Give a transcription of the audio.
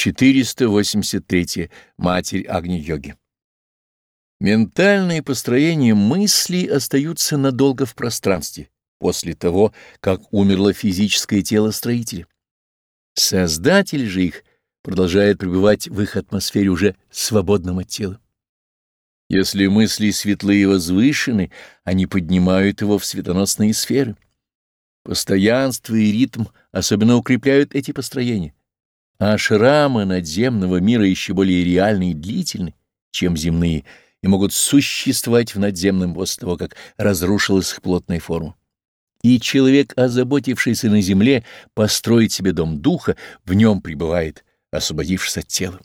483. Матерь Агни-йоги. Ментальные построения мыслей остаются надолго в пространстве, после того, как умерло физическое тело строителя. Создатель же их продолжает пребывать в их атмосфере уже свободным от тела. Если мысли светлые и возвышены, они поднимают его в светоносные сферы. Постоянство и ритм особенно укрепляют эти построения, а шрамы надземного мира еще более реальны и длительны, чем земные, и могут существовать в надземном после того, как разрушилась их плотная форма. И человек, озаботившийся на земле построить себе дом духа, в нем пребывает, освободившись от тела.